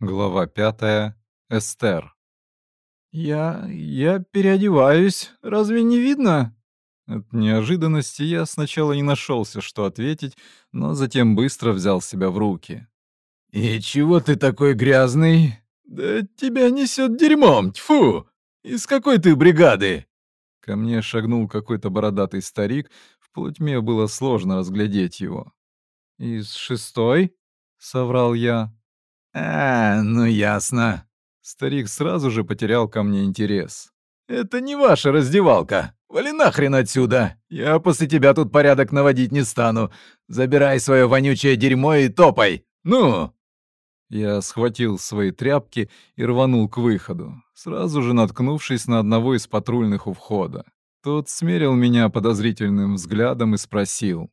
Глава пятая. Эстер. «Я... я переодеваюсь. Разве не видно?» От неожиданности я сначала не нашелся, что ответить, но затем быстро взял себя в руки. «И чего ты такой грязный?» «Да тебя несет дерьмом, тьфу! Из какой ты бригады?» Ко мне шагнул какой-то бородатый старик, в плутьме было сложно разглядеть его. «Из шестой?» — соврал я. «А, ну ясно. Старик сразу же потерял ко мне интерес. Это не ваша раздевалка. Вали нахрен отсюда. Я после тебя тут порядок наводить не стану. Забирай свое вонючее дерьмо и топай. Ну!» Я схватил свои тряпки и рванул к выходу, сразу же наткнувшись на одного из патрульных у входа. Тот смерил меня подозрительным взглядом и спросил.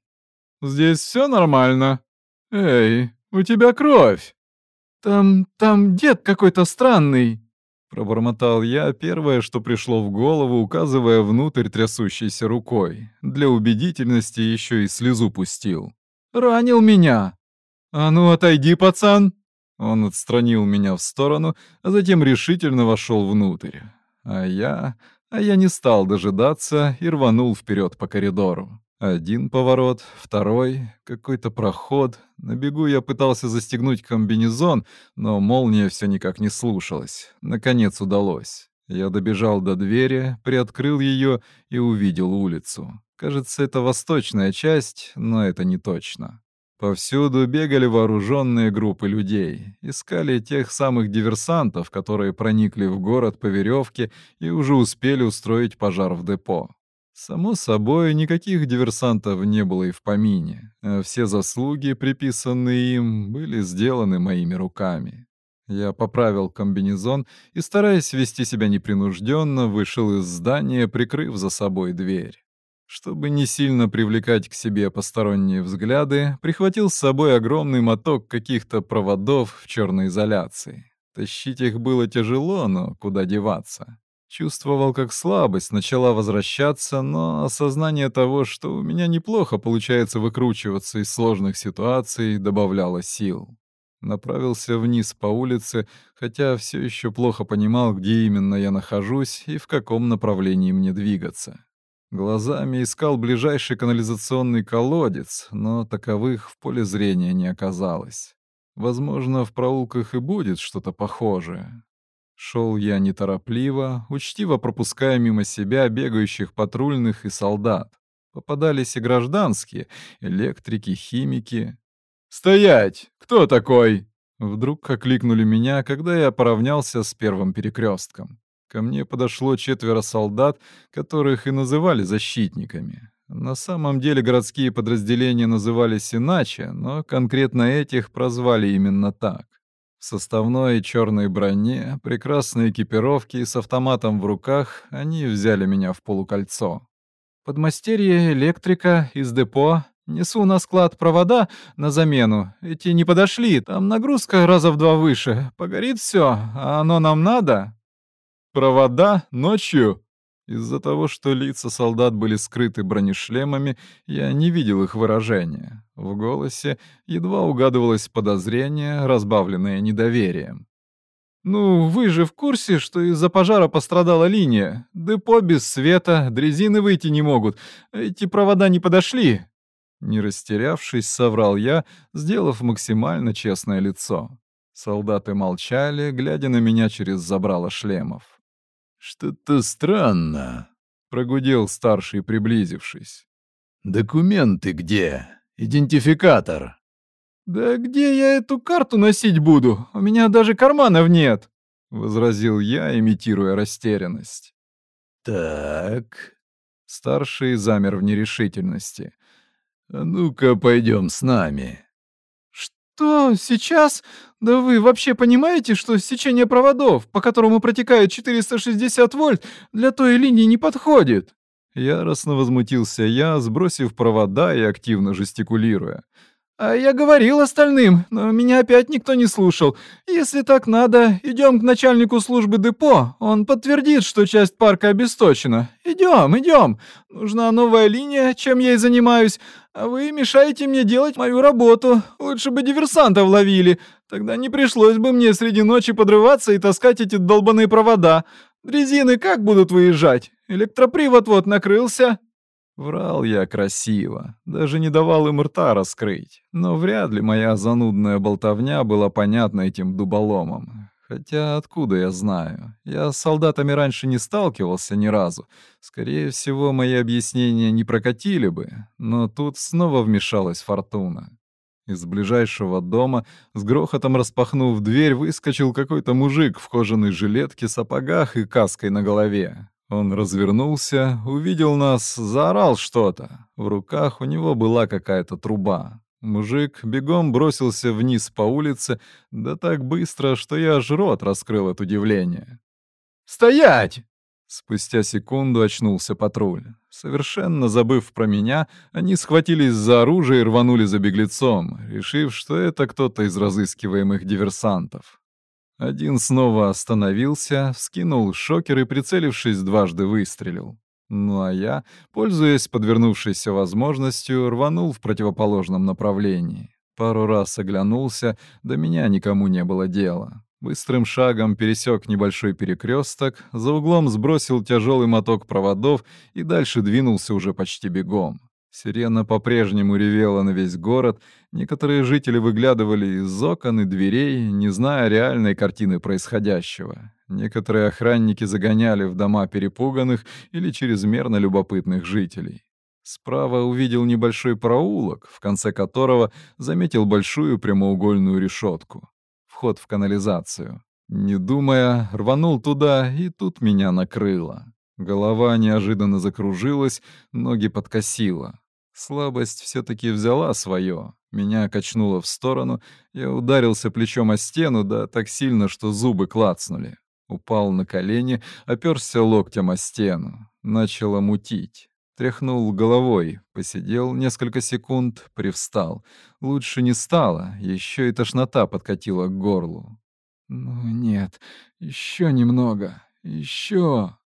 «Здесь все нормально? Эй, у тебя кровь!» «Там... там дед какой-то странный!» Пробормотал я первое, что пришло в голову, указывая внутрь трясущейся рукой. Для убедительности еще и слезу пустил. «Ранил меня!» «А ну, отойди, пацан!» Он отстранил меня в сторону, а затем решительно вошел внутрь. А я... а я не стал дожидаться и рванул вперед по коридору. Один поворот, второй, какой-то проход. На бегу я пытался застегнуть комбинезон, но молния все никак не слушалась. Наконец удалось. Я добежал до двери, приоткрыл ее и увидел улицу. Кажется, это восточная часть, но это не точно. Повсюду бегали вооруженные группы людей, искали тех самых диверсантов, которые проникли в город по веревке и уже успели устроить пожар в депо. Само собой, никаких диверсантов не было и в помине. Все заслуги, приписанные им, были сделаны моими руками. Я поправил комбинезон и, стараясь вести себя непринужденно, вышел из здания, прикрыв за собой дверь. Чтобы не сильно привлекать к себе посторонние взгляды, прихватил с собой огромный моток каких-то проводов в черной изоляции. Тащить их было тяжело, но куда деваться. Чувствовал, как слабость начала возвращаться, но осознание того, что у меня неплохо получается выкручиваться из сложных ситуаций, добавляло сил. Направился вниз по улице, хотя все еще плохо понимал, где именно я нахожусь и в каком направлении мне двигаться. Глазами искал ближайший канализационный колодец, но таковых в поле зрения не оказалось. Возможно, в проулках и будет что-то похожее, Шел я неторопливо, учтиво пропуская мимо себя бегающих патрульных и солдат. Попадались и гражданские, электрики, химики. «Стоять! Кто такой?» Вдруг окликнули меня, когда я поравнялся с первым перекрестком. Ко мне подошло четверо солдат, которых и называли защитниками. На самом деле городские подразделения назывались иначе, но конкретно этих прозвали именно так составной черной броне, прекрасной экипировке и с автоматом в руках, они взяли меня в полукольцо. Подмастерье электрика из депо. Несу на склад провода на замену. Эти не подошли, там нагрузка раза в два выше. Погорит все, а оно нам надо. Провода ночью, из-за того, что лица солдат были скрыты бронешлемами, я не видел их выражения. В голосе едва угадывалось подозрение, разбавленное недоверием. «Ну, вы же в курсе, что из-за пожара пострадала линия? Депо без света, дрезины выйти не могут, эти провода не подошли!» Не растерявшись, соврал я, сделав максимально честное лицо. Солдаты молчали, глядя на меня через забрало шлемов. «Что-то странно», — прогудел старший, приблизившись. «Документы где? Идентификатор?» «Да где я эту карту носить буду? У меня даже карманов нет!» — возразил я, имитируя растерянность. «Так...» — старший замер в нерешительности. «А ну-ка, пойдем с нами» что сейчас? Да вы вообще понимаете, что сечение проводов, по которому протекает 460 вольт, для той линии не подходит?» Яростно возмутился я, сбросив провода и активно жестикулируя. Э, «Я говорил остальным, но меня опять никто не слушал. Если так надо, идем к начальнику службы депо. Он подтвердит, что часть парка обесточена. Идем, идем. Нужна новая линия, чем я и занимаюсь. А вы мешаете мне делать мою работу. Лучше бы диверсантов ловили. Тогда не пришлось бы мне среди ночи подрываться и таскать эти долбаные провода. Дрезины как будут выезжать? Электропривод вот накрылся». Врал я красиво, даже не давал им рта раскрыть, но вряд ли моя занудная болтовня была понятна этим дуболомам. Хотя откуда я знаю? Я с солдатами раньше не сталкивался ни разу. Скорее всего, мои объяснения не прокатили бы, но тут снова вмешалась фортуна. Из ближайшего дома, с грохотом распахнув дверь, выскочил какой-то мужик в кожаной жилетке, сапогах и каской на голове. Он развернулся, увидел нас, заорал что-то. В руках у него была какая-то труба. Мужик бегом бросился вниз по улице, да так быстро, что я аж рот раскрыл от удивления. «Стоять!» Спустя секунду очнулся патруль. Совершенно забыв про меня, они схватились за оружие и рванули за беглецом, решив, что это кто-то из разыскиваемых диверсантов. Один снова остановился, вскинул шокер и, прицелившись, дважды выстрелил. Ну а я, пользуясь подвернувшейся возможностью, рванул в противоположном направлении. Пару раз оглянулся, до меня никому не было дела. Быстрым шагом пересек небольшой перекресток, за углом сбросил тяжелый моток проводов и дальше двинулся уже почти бегом. Сирена по-прежнему ревела на весь город, некоторые жители выглядывали из окон и дверей, не зная реальной картины происходящего. Некоторые охранники загоняли в дома перепуганных или чрезмерно любопытных жителей. Справа увидел небольшой проулок, в конце которого заметил большую прямоугольную решетку. Вход в канализацию. Не думая, рванул туда, и тут меня накрыло. Голова неожиданно закружилась, ноги подкосила. Слабость все-таки взяла свое. Меня качнуло в сторону. Я ударился плечом о стену, да так сильно, что зубы клацнули. Упал на колени, оперся локтем о стену. Начало мутить. Тряхнул головой, посидел несколько секунд, привстал. Лучше не стало, еще и тошнота подкатила к горлу. «Ну нет, еще немного, еще...»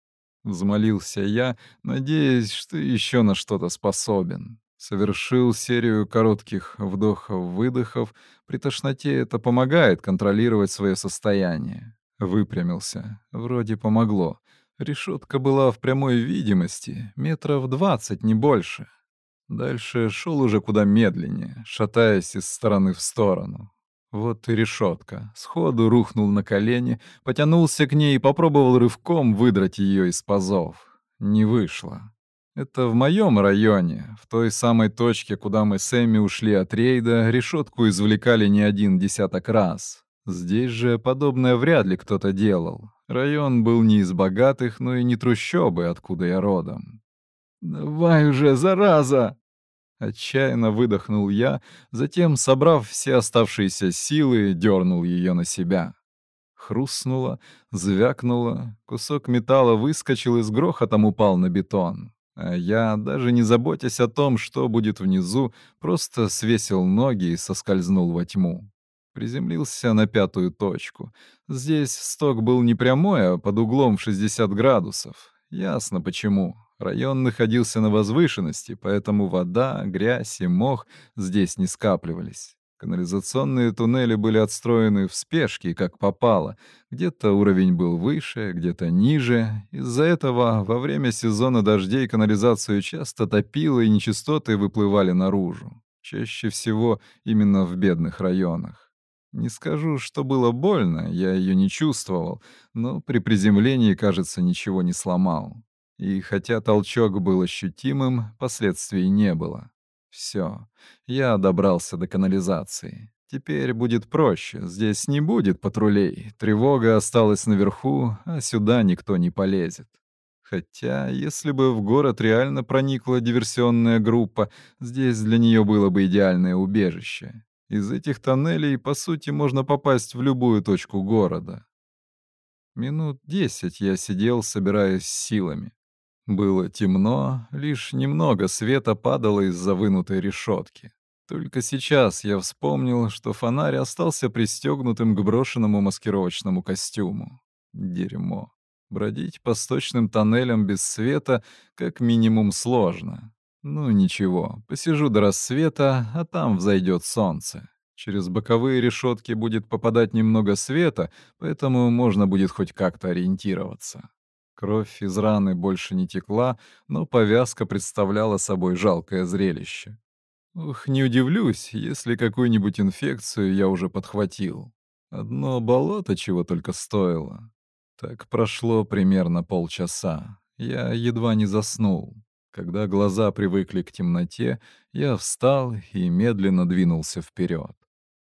— взмолился я, надеясь, что еще на что-то способен. Совершил серию коротких вдохов-выдохов. При тошноте это помогает контролировать свое состояние. Выпрямился. Вроде помогло. Решетка была в прямой видимости, метров двадцать, не больше. Дальше шел уже куда медленнее, шатаясь из стороны в сторону. Вот и решетка. Сходу рухнул на колени, потянулся к ней и попробовал рывком выдрать ее из пазов. Не вышло. Это в моем районе, в той самой точке, куда мы с Эмми ушли от рейда, решетку извлекали не один десяток раз. Здесь же подобное вряд ли кто-то делал. Район был не из богатых, но и не трущобы, откуда я родом. «Давай уже, зараза!» Отчаянно выдохнул я, затем, собрав все оставшиеся силы, дернул ее на себя. Хрустнуло, звякнуло, кусок металла выскочил и с грохотом упал на бетон. А я, даже не заботясь о том, что будет внизу, просто свесил ноги и соскользнул во тьму. Приземлился на пятую точку. Здесь сток был не прямой, а под углом в 60 градусов. Ясно почему. Район находился на возвышенности, поэтому вода, грязь и мох здесь не скапливались. Канализационные туннели были отстроены в спешке, как попало. Где-то уровень был выше, где-то ниже. Из-за этого во время сезона дождей канализацию часто топило и нечистоты выплывали наружу. Чаще всего именно в бедных районах. Не скажу, что было больно, я ее не чувствовал, но при приземлении, кажется, ничего не сломал. И хотя толчок был ощутимым, последствий не было. Все, я добрался до канализации. Теперь будет проще, здесь не будет патрулей, тревога осталась наверху, а сюда никто не полезет. Хотя, если бы в город реально проникла диверсионная группа, здесь для нее было бы идеальное убежище. Из этих тоннелей, по сути, можно попасть в любую точку города. Минут десять я сидел, собираясь силами. Было темно, лишь немного света падало из-за вынутой решетки. Только сейчас я вспомнил, что фонарь остался пристегнутым к брошенному маскировочному костюму. Дерьмо. Бродить по сточным тоннелям без света как минимум сложно. Ну ничего, посижу до рассвета, а там взойдет солнце. Через боковые решетки будет попадать немного света, поэтому можно будет хоть как-то ориентироваться. Кровь из раны больше не текла, но повязка представляла собой жалкое зрелище. Ух, не удивлюсь, если какую-нибудь инфекцию я уже подхватил. Одно болото чего только стоило. Так прошло примерно полчаса. Я едва не заснул. Когда глаза привыкли к темноте, я встал и медленно двинулся вперед.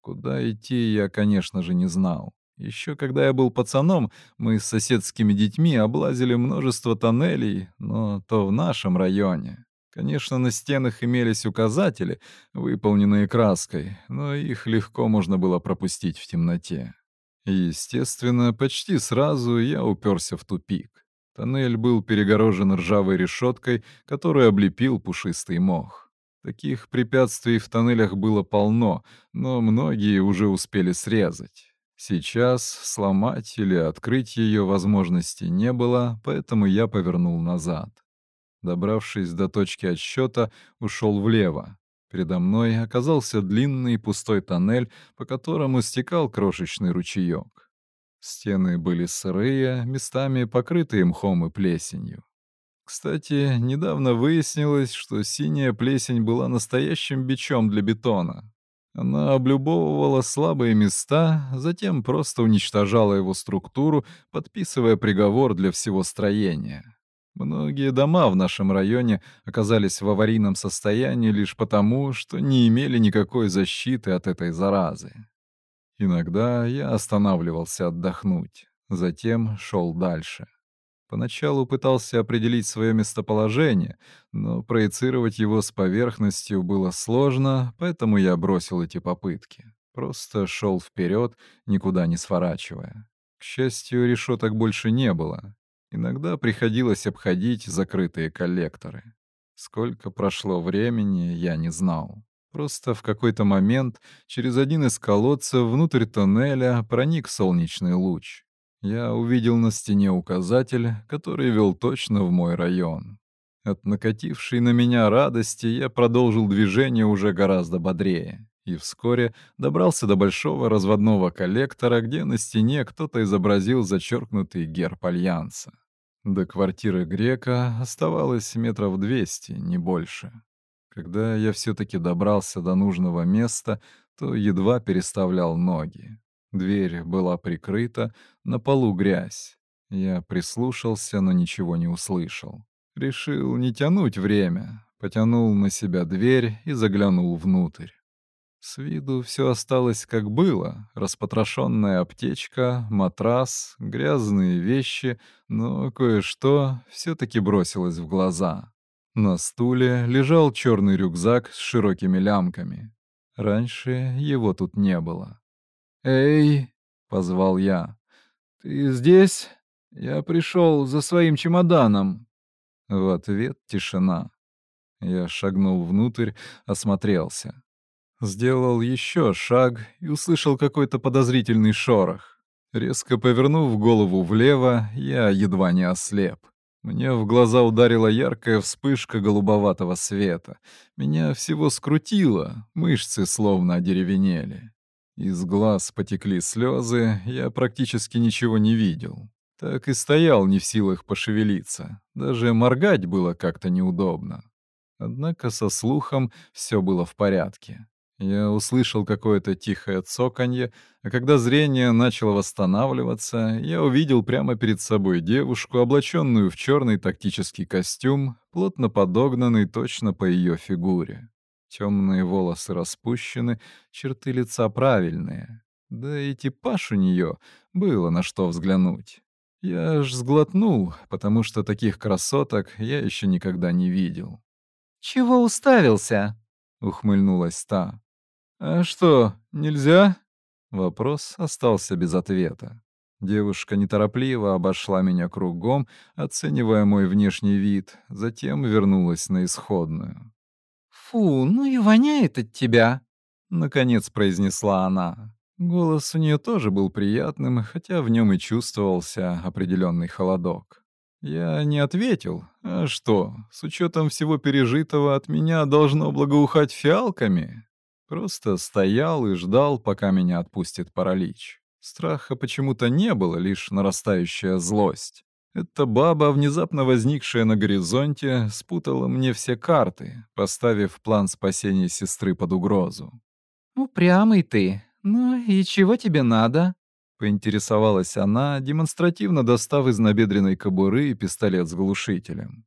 Куда идти я, конечно же, не знал. Еще когда я был пацаном, мы с соседскими детьми облазили множество тоннелей, но то в нашем районе. Конечно, на стенах имелись указатели, выполненные краской, но их легко можно было пропустить в темноте. Естественно, почти сразу я уперся в тупик. Тоннель был перегорожен ржавой решеткой, которую облепил пушистый мох. Таких препятствий в тоннелях было полно, но многие уже успели срезать. Сейчас сломать или открыть ее возможности не было, поэтому я повернул назад. Добравшись до точки отсчета, ушел влево. Передо мной оказался длинный пустой тоннель, по которому стекал крошечный ручеек. Стены были сырые, местами покрытые мхом и плесенью. Кстати, недавно выяснилось, что синяя плесень была настоящим бичом для бетона, она облюбовывала слабые места, затем просто уничтожала его структуру, подписывая приговор для всего строения. Многие дома в нашем районе оказались в аварийном состоянии лишь потому, что не имели никакой защиты от этой заразы. Иногда я останавливался отдохнуть, затем шел дальше. Поначалу пытался определить свое местоположение, но проецировать его с поверхностью было сложно, поэтому я бросил эти попытки. Просто шел вперед, никуда не сворачивая. К счастью, решеток больше не было. Иногда приходилось обходить закрытые коллекторы. Сколько прошло времени, я не знал. Просто в какой-то момент через один из колодцев внутрь тоннеля проник солнечный луч. Я увидел на стене указатель, который вел точно в мой район. От накатившей на меня радости я продолжил движение уже гораздо бодрее и вскоре добрался до большого разводного коллектора, где на стене кто-то изобразил зачеркнутый герб Альянса. До квартиры Грека оставалось метров двести, не больше. Когда я все-таки добрался до нужного места, то едва переставлял ноги. Дверь была прикрыта, на полу грязь. Я прислушался, но ничего не услышал. Решил не тянуть время, потянул на себя дверь и заглянул внутрь. С виду все осталось как было. Распотрошенная аптечка, матрас, грязные вещи, но кое-что все-таки бросилось в глаза. На стуле лежал черный рюкзак с широкими лямками. Раньше его тут не было. «Эй!» — позвал я. «Ты здесь? Я пришел за своим чемоданом». В ответ тишина. Я шагнул внутрь, осмотрелся. Сделал еще шаг и услышал какой-то подозрительный шорох. Резко повернув голову влево, я едва не ослеп. Мне в глаза ударила яркая вспышка голубоватого света. Меня всего скрутило, мышцы словно одеревенели. Из глаз потекли слезы, я практически ничего не видел. Так и стоял не в силах пошевелиться, даже моргать было как-то неудобно. Однако со слухом все было в порядке. Я услышал какое-то тихое цоканье, а когда зрение начало восстанавливаться, я увидел прямо перед собой девушку, облаченную в черный тактический костюм, плотно подогнанный точно по ее фигуре. Темные волосы распущены, черты лица правильные. Да и типаж у нее было на что взглянуть. Я аж сглотнул, потому что таких красоток я еще никогда не видел. «Чего уставился?» — ухмыльнулась та. «А что, нельзя?» Вопрос остался без ответа. Девушка неторопливо обошла меня кругом, оценивая мой внешний вид, затем вернулась на исходную. «Фу, ну и воняет от тебя!» — наконец произнесла она. Голос у нее тоже был приятным, хотя в нем и чувствовался определенный холодок. Я не ответил. А что, с учетом всего пережитого от меня должно благоухать фиалками? Просто стоял и ждал, пока меня отпустит паралич. Страха почему-то не было, лишь нарастающая злость. Эта баба, внезапно возникшая на горизонте, спутала мне все карты, поставив план спасения сестры под угрозу. Ну, «Упрямый ты. Ну и чего тебе надо?» Поинтересовалась она, демонстративно достав из набедренной кобуры пистолет с глушителем.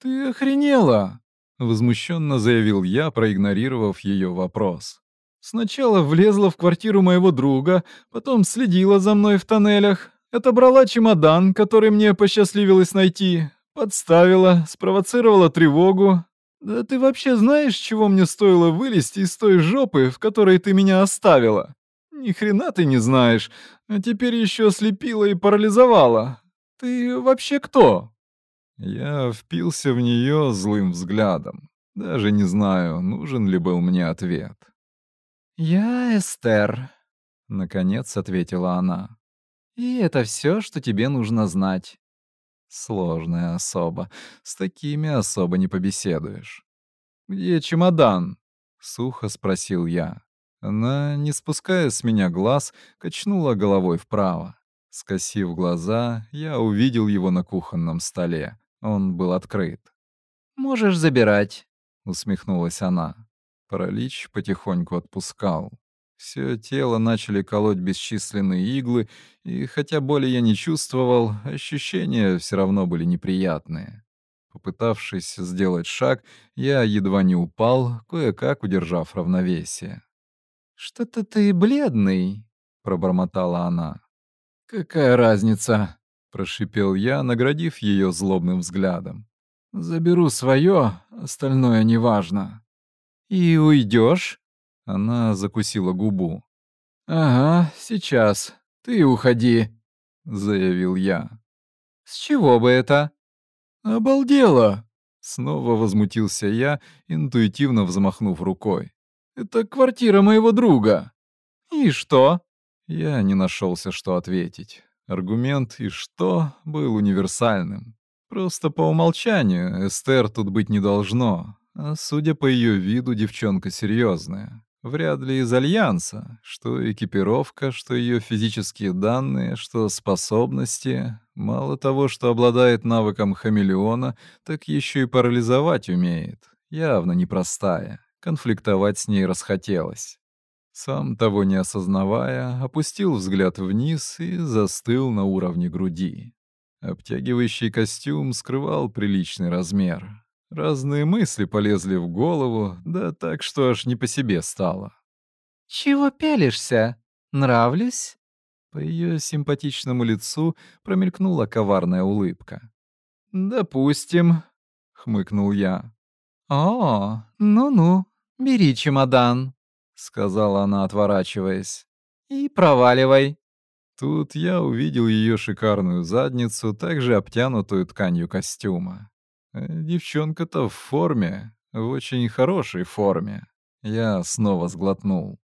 «Ты охренела!» — возмущенно заявил я, проигнорировав ее вопрос. «Сначала влезла в квартиру моего друга, потом следила за мной в тоннелях, Отобрала чемодан, который мне посчастливилось найти, подставила, спровоцировала тревогу. Да ты вообще знаешь, чего мне стоило вылезти из той жопы, в которой ты меня оставила? Ни хрена ты не знаешь, а теперь еще слепила и парализовала. Ты вообще кто? Я впился в нее злым взглядом. Даже не знаю, нужен ли был мне ответ. «Я Эстер», — наконец ответила она. И это все, что тебе нужно знать. Сложная особа. С такими особо не побеседуешь. «Где чемодан?» — сухо спросил я. Она, не спуская с меня глаз, качнула головой вправо. Скосив глаза, я увидел его на кухонном столе. Он был открыт. «Можешь забирать», — усмехнулась она. Паралич потихоньку отпускал. Все тело начали колоть бесчисленные иглы, и хотя боли я не чувствовал, ощущения все равно были неприятные. Попытавшись сделать шаг, я едва не упал, кое-как удержав равновесие. «Что-то ты бледный», — пробормотала она. «Какая разница?» — прошипел я, наградив ее злобным взглядом. «Заберу свое, остальное неважно». «И уйдешь?» Она закусила губу. «Ага, сейчас. Ты уходи», — заявил я. «С чего бы это?» «Обалдела!» — снова возмутился я, интуитивно взмахнув рукой. «Это квартира моего друга». «И что?» Я не нашелся, что ответить. Аргумент «и что» был универсальным. Просто по умолчанию Эстер тут быть не должно, а судя по ее виду, девчонка серьезная. Вряд ли из Альянса, что экипировка, что ее физические данные, что способности. Мало того, что обладает навыком хамелеона, так еще и парализовать умеет. Явно непростая. Конфликтовать с ней расхотелось. Сам того не осознавая, опустил взгляд вниз и застыл на уровне груди. Обтягивающий костюм скрывал приличный размер. Разные мысли полезли в голову, да так что аж не по себе стало. «Чего пялишься? Нравлюсь?» По ее симпатичному лицу промелькнула коварная улыбка. «Допустим», — хмыкнул я. «О, ну-ну, бери чемодан», — сказала она, отворачиваясь. «И проваливай». Тут я увидел ее шикарную задницу, также обтянутую тканью костюма. Девчонка-то в форме, в очень хорошей форме. Я снова сглотнул.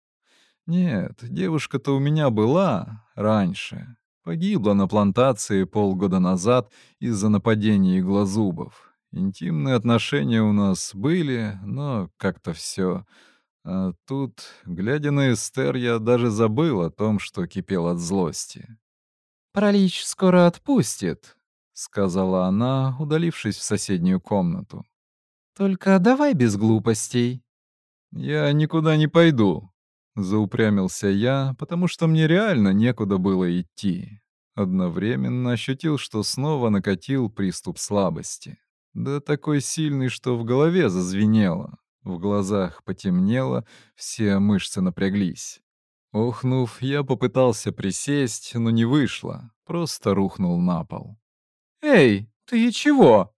Нет, девушка-то у меня была раньше. Погибла на плантации полгода назад из-за нападения иглозубов. Интимные отношения у нас были, но как-то все. А тут, глядя на Эстер, я даже забыл о том, что кипел от злости. «Паралич скоро отпустит», — сказала она, удалившись в соседнюю комнату. «Только давай без глупостей». «Я никуда не пойду», — заупрямился я, потому что мне реально некуда было идти. Одновременно ощутил, что снова накатил приступ слабости. Да такой сильный, что в голове зазвенело, в глазах потемнело, все мышцы напряглись. Охнув, я попытался присесть, но не вышло, просто рухнул на пол. «Эй, ты чего?»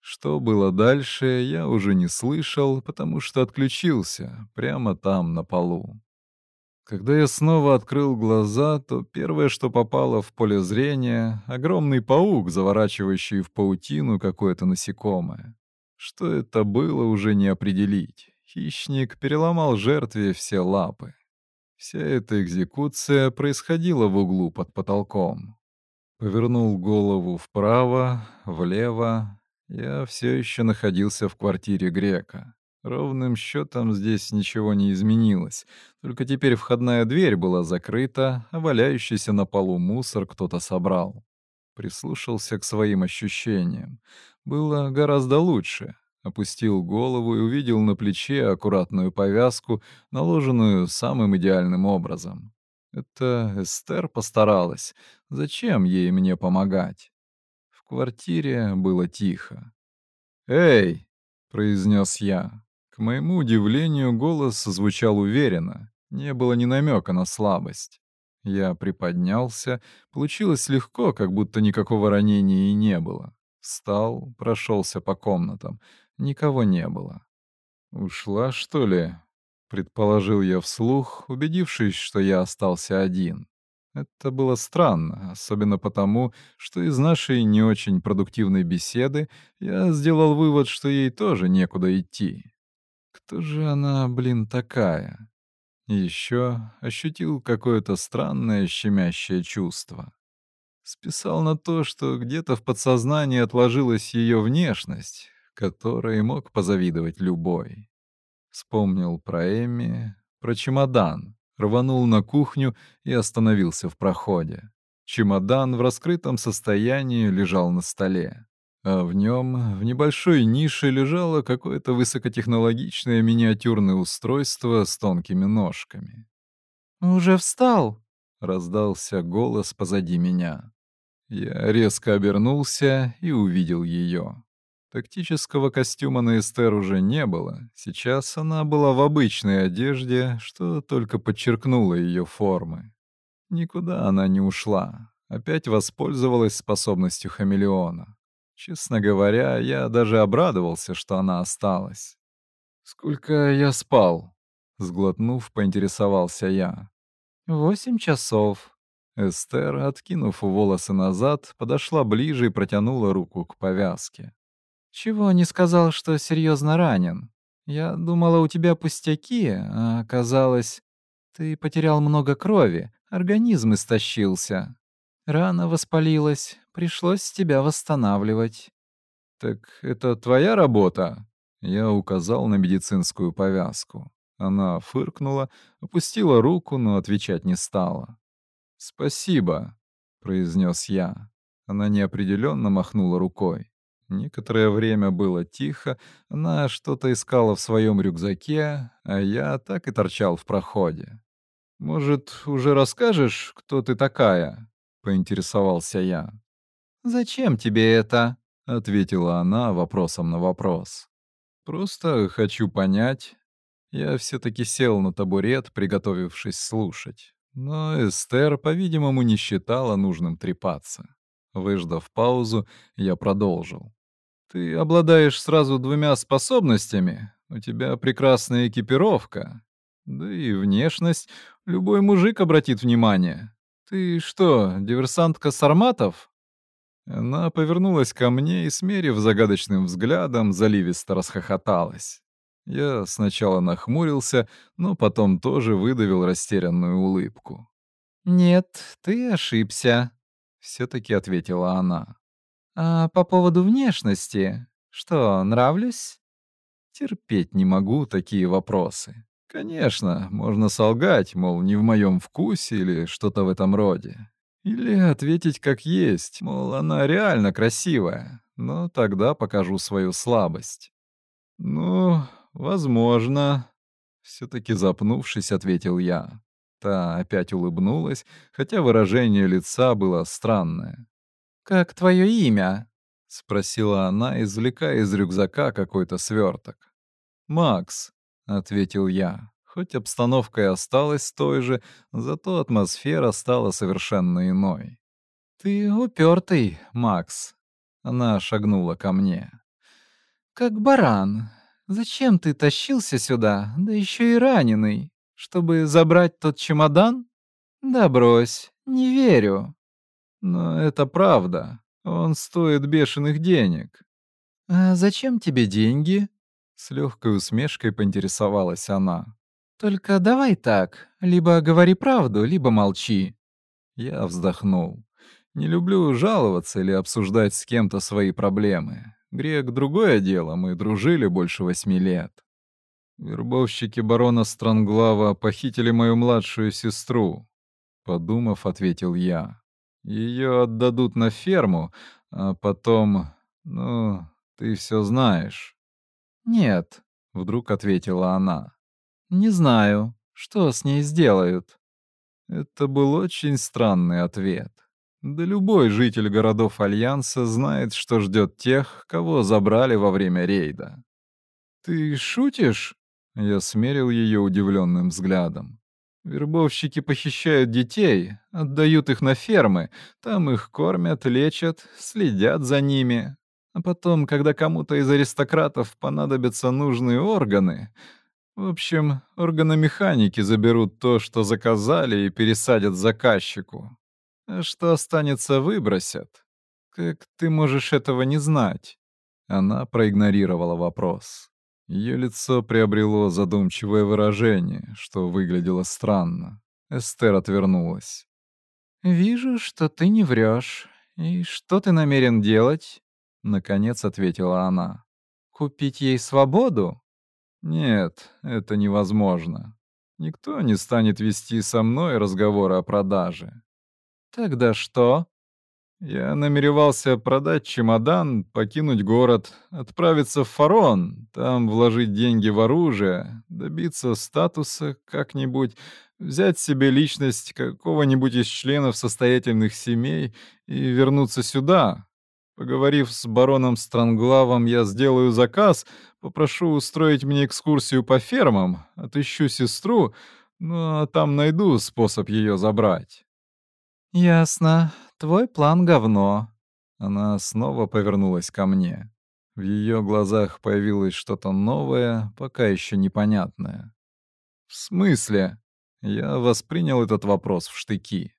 Что было дальше, я уже не слышал, потому что отключился, прямо там, на полу. Когда я снова открыл глаза, то первое, что попало в поле зрения — огромный паук, заворачивающий в паутину какое-то насекомое. Что это было, уже не определить. Хищник переломал жертве все лапы. Вся эта экзекуция происходила в углу под потолком. Повернул голову вправо, влево. Я все еще находился в квартире Грека. Ровным счетом здесь ничего не изменилось, только теперь входная дверь была закрыта, а валяющийся на полу мусор кто-то собрал. Прислушался к своим ощущениям. Было гораздо лучше. Опустил голову и увидел на плече аккуратную повязку, наложенную самым идеальным образом. Это Эстер постаралась. Зачем ей мне помогать? В квартире было тихо. «Эй!» — произнес я. К моему удивлению, голос звучал уверенно. Не было ни намека на слабость. Я приподнялся. Получилось легко, как будто никакого ранения и не было. Встал, прошелся по комнатам. Никого не было. «Ушла, что ли?» Предположил я вслух, убедившись, что я остался один. Это было странно, особенно потому, что из нашей не очень продуктивной беседы я сделал вывод, что ей тоже некуда идти. Кто же она, блин, такая? Еще ощутил какое-то странное щемящее чувство. Списал на то, что где-то в подсознании отложилась ее внешность, которой мог позавидовать любой. Вспомнил про Эми, про чемодан, рванул на кухню и остановился в проходе. Чемодан в раскрытом состоянии лежал на столе, а в нем в небольшой нише лежало какое-то высокотехнологичное миниатюрное устройство с тонкими ножками. «Уже встал?» — раздался голос позади меня. Я резко обернулся и увидел ее. Тактического костюма на Эстер уже не было. Сейчас она была в обычной одежде, что только подчеркнуло ее формы. Никуда она не ушла. Опять воспользовалась способностью хамелеона. Честно говоря, я даже обрадовался, что она осталась. «Сколько я спал?» — сглотнув, поинтересовался я. «Восемь часов». Эстер, откинув волосы назад, подошла ближе и протянула руку к повязке. «Чего не сказал, что серьезно ранен? Я думала, у тебя пустяки, а оказалось, ты потерял много крови, организм истощился. Рана воспалилась, пришлось тебя восстанавливать». «Так это твоя работа?» Я указал на медицинскую повязку. Она фыркнула, опустила руку, но отвечать не стала. «Спасибо», — произнес я. Она неопределенно махнула рукой. Некоторое время было тихо, она что-то искала в своем рюкзаке, а я так и торчал в проходе. «Может, уже расскажешь, кто ты такая?» — поинтересовался я. «Зачем тебе это?» — ответила она вопросом на вопрос. «Просто хочу понять». Я все-таки сел на табурет, приготовившись слушать. Но Эстер, по-видимому, не считала нужным трепаться. Выждав паузу, я продолжил. Ты обладаешь сразу двумя способностями. У тебя прекрасная экипировка. Да и внешность. Любой мужик обратит внимание. Ты что, диверсантка Сарматов? Она повернулась ко мне и, смерив загадочным взглядом, заливисто расхохоталась. Я сначала нахмурился, но потом тоже выдавил растерянную улыбку. «Нет, ты ошибся», — все-таки ответила она. А по поводу внешности? Что, нравлюсь? Терпеть не могу такие вопросы. Конечно, можно солгать, мол, не в моем вкусе или что-то в этом роде. Или ответить как есть, мол, она реально красивая, но тогда покажу свою слабость. Ну, возможно, все-таки запнувшись, ответил я. Та опять улыбнулась, хотя выражение лица было странное. «Как твое имя?» — спросила она, извлекая из рюкзака какой-то сверток. «Макс», — ответил я. Хоть обстановка и осталась той же, зато атмосфера стала совершенно иной. «Ты упертый, Макс», — она шагнула ко мне. «Как баран. Зачем ты тащился сюда, да еще и раненый? Чтобы забрать тот чемодан? Да брось, не верю». Но это правда. Он стоит бешеных денег. А зачем тебе деньги? С легкой усмешкой поинтересовалась она. Только давай так. Либо говори правду, либо молчи. Я вздохнул. Не люблю жаловаться или обсуждать с кем-то свои проблемы. Грек — другое дело, мы дружили больше восьми лет. Вербовщики барона Странглава похитили мою младшую сестру. Подумав, ответил я. Ее отдадут на ферму, а потом... Ну, ты все знаешь». «Нет», — вдруг ответила она. «Не знаю, что с ней сделают». Это был очень странный ответ. Да любой житель городов Альянса знает, что ждет тех, кого забрали во время рейда. «Ты шутишь?» — я смерил ее удивленным взглядом. Вербовщики похищают детей, отдают их на фермы, там их кормят, лечат, следят за ними. А потом, когда кому-то из аристократов понадобятся нужные органы, в общем, органомеханики заберут то, что заказали, и пересадят заказчику. А что останется, выбросят. Как ты можешь этого не знать? Она проигнорировала вопрос. Ее лицо приобрело задумчивое выражение, что выглядело странно. Эстер отвернулась. «Вижу, что ты не врешь. И что ты намерен делать?» Наконец ответила она. «Купить ей свободу?» «Нет, это невозможно. Никто не станет вести со мной разговоры о продаже». «Тогда что?» Я намеревался продать чемодан, покинуть город, отправиться в Фарон, там вложить деньги в оружие, добиться статуса как-нибудь, взять себе личность какого-нибудь из членов состоятельных семей и вернуться сюда. Поговорив с бароном Странглавом, я сделаю заказ, попрошу устроить мне экскурсию по фермам, отыщу сестру, ну а там найду способ ее забрать. «Ясно. «Твой план — говно!» Она снова повернулась ко мне. В ее глазах появилось что-то новое, пока еще непонятное. «В смысле?» Я воспринял этот вопрос в штыки.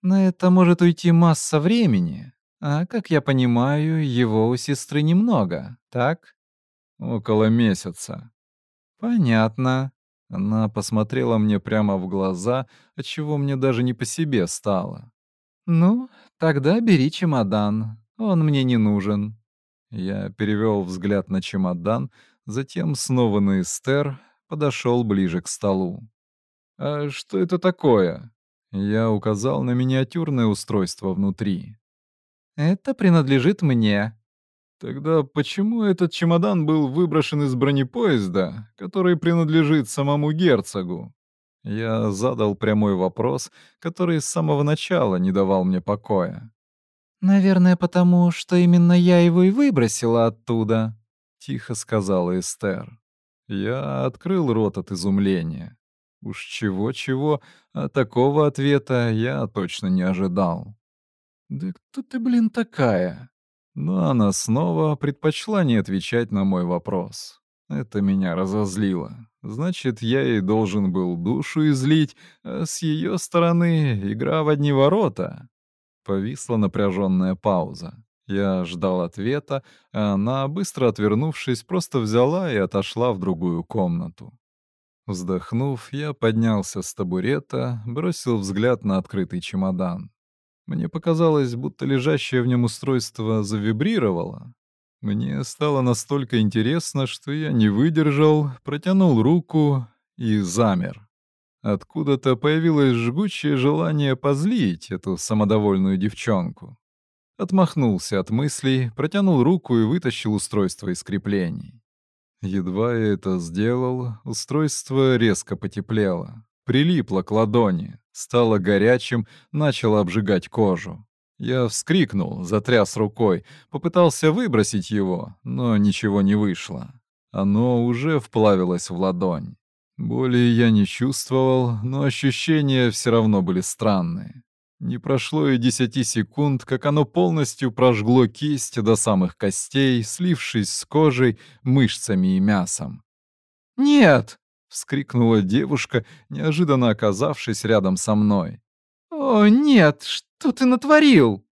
«На это может уйти масса времени, а, как я понимаю, его у сестры немного, так?» «Около месяца». «Понятно». Она посмотрела мне прямо в глаза, отчего мне даже не по себе стало. «Ну, тогда бери чемодан, он мне не нужен». Я перевел взгляд на чемодан, затем снова на Эстер, подошел ближе к столу. «А что это такое?» Я указал на миниатюрное устройство внутри. «Это принадлежит мне». «Тогда почему этот чемодан был выброшен из бронепоезда, который принадлежит самому герцогу?» Я задал прямой вопрос, который с самого начала не давал мне покоя. «Наверное, потому что именно я его и выбросила оттуда», — тихо сказала Эстер. Я открыл рот от изумления. Уж чего-чего, а такого ответа я точно не ожидал. «Да кто ты, блин, такая?» Но она снова предпочла не отвечать на мой вопрос. Это меня разозлило. Значит, я и должен был душу излить, а с ее стороны игра в одни ворота. Повисла напряженная пауза. Я ждал ответа, а она, быстро отвернувшись, просто взяла и отошла в другую комнату. Вздохнув, я поднялся с табурета, бросил взгляд на открытый чемодан. Мне показалось, будто лежащее в нем устройство завибрировало. Мне стало настолько интересно, что я не выдержал, протянул руку и замер. Откуда-то появилось жгучее желание позлить эту самодовольную девчонку. Отмахнулся от мыслей, протянул руку и вытащил устройство из креплений. Едва я это сделал, устройство резко потеплело. Прилипло к ладони, стало горячим, начало обжигать кожу. Я вскрикнул, затряс рукой, попытался выбросить его, но ничего не вышло. Оно уже вплавилось в ладонь. Боли я не чувствовал, но ощущения все равно были странные. Не прошло и десяти секунд, как оно полностью прожгло кисть до самых костей, слившись с кожей, мышцами и мясом. «Нет!» — вскрикнула девушка, неожиданно оказавшись рядом со мной. «О, нет, что ты натворил?»